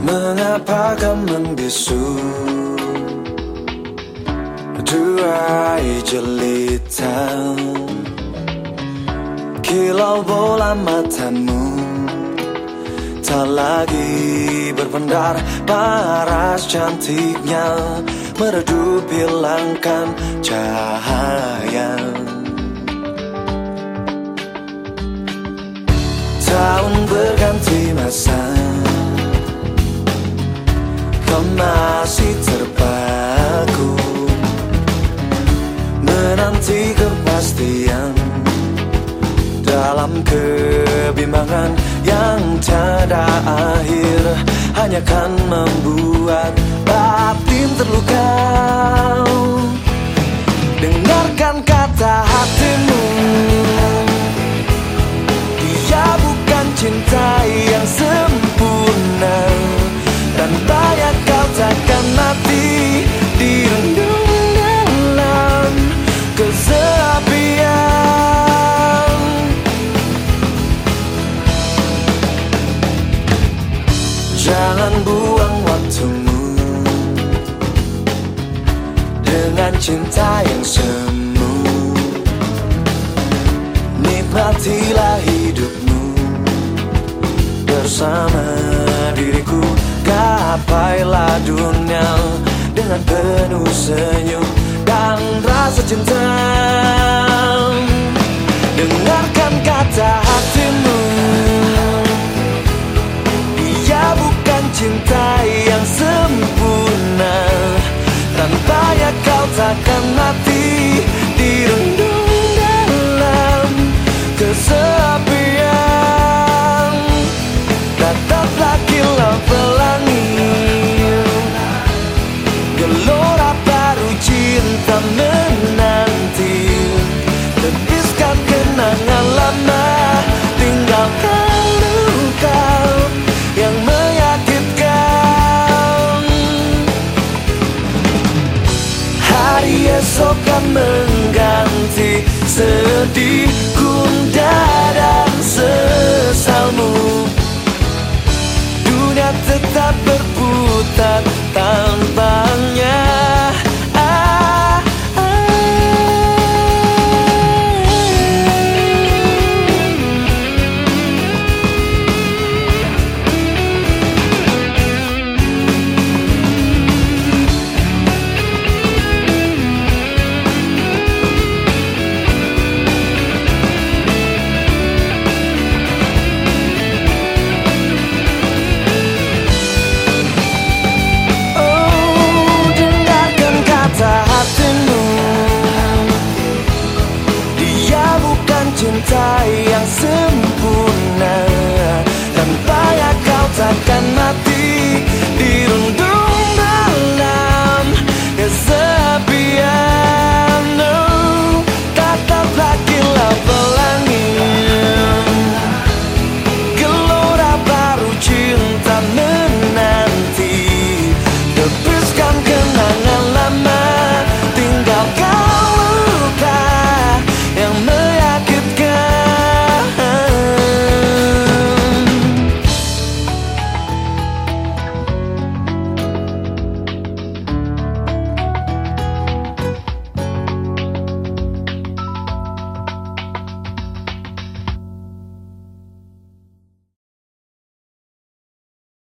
Mengapa kau membisu? Durai jelita. Kilau bola matamu. Tak lagi berpendar paras cantiknya. Meredup hilangkan cahaya Dalam kebimbangan yang tiada akhir Hanya kan membuat batin terluka Jangan buang waktumu Dengan cinta yang semu. Nikmatilah hidupmu Bersama diriku. Gapailah dunia Dengan penuh senyum Dan rasa cinta takkan mati Dirundung dalam kesepian. Tetaplah kilau pelangi. Gelora baru cinta menanti. Tepiskan kenangan Esok kan mengganti sedih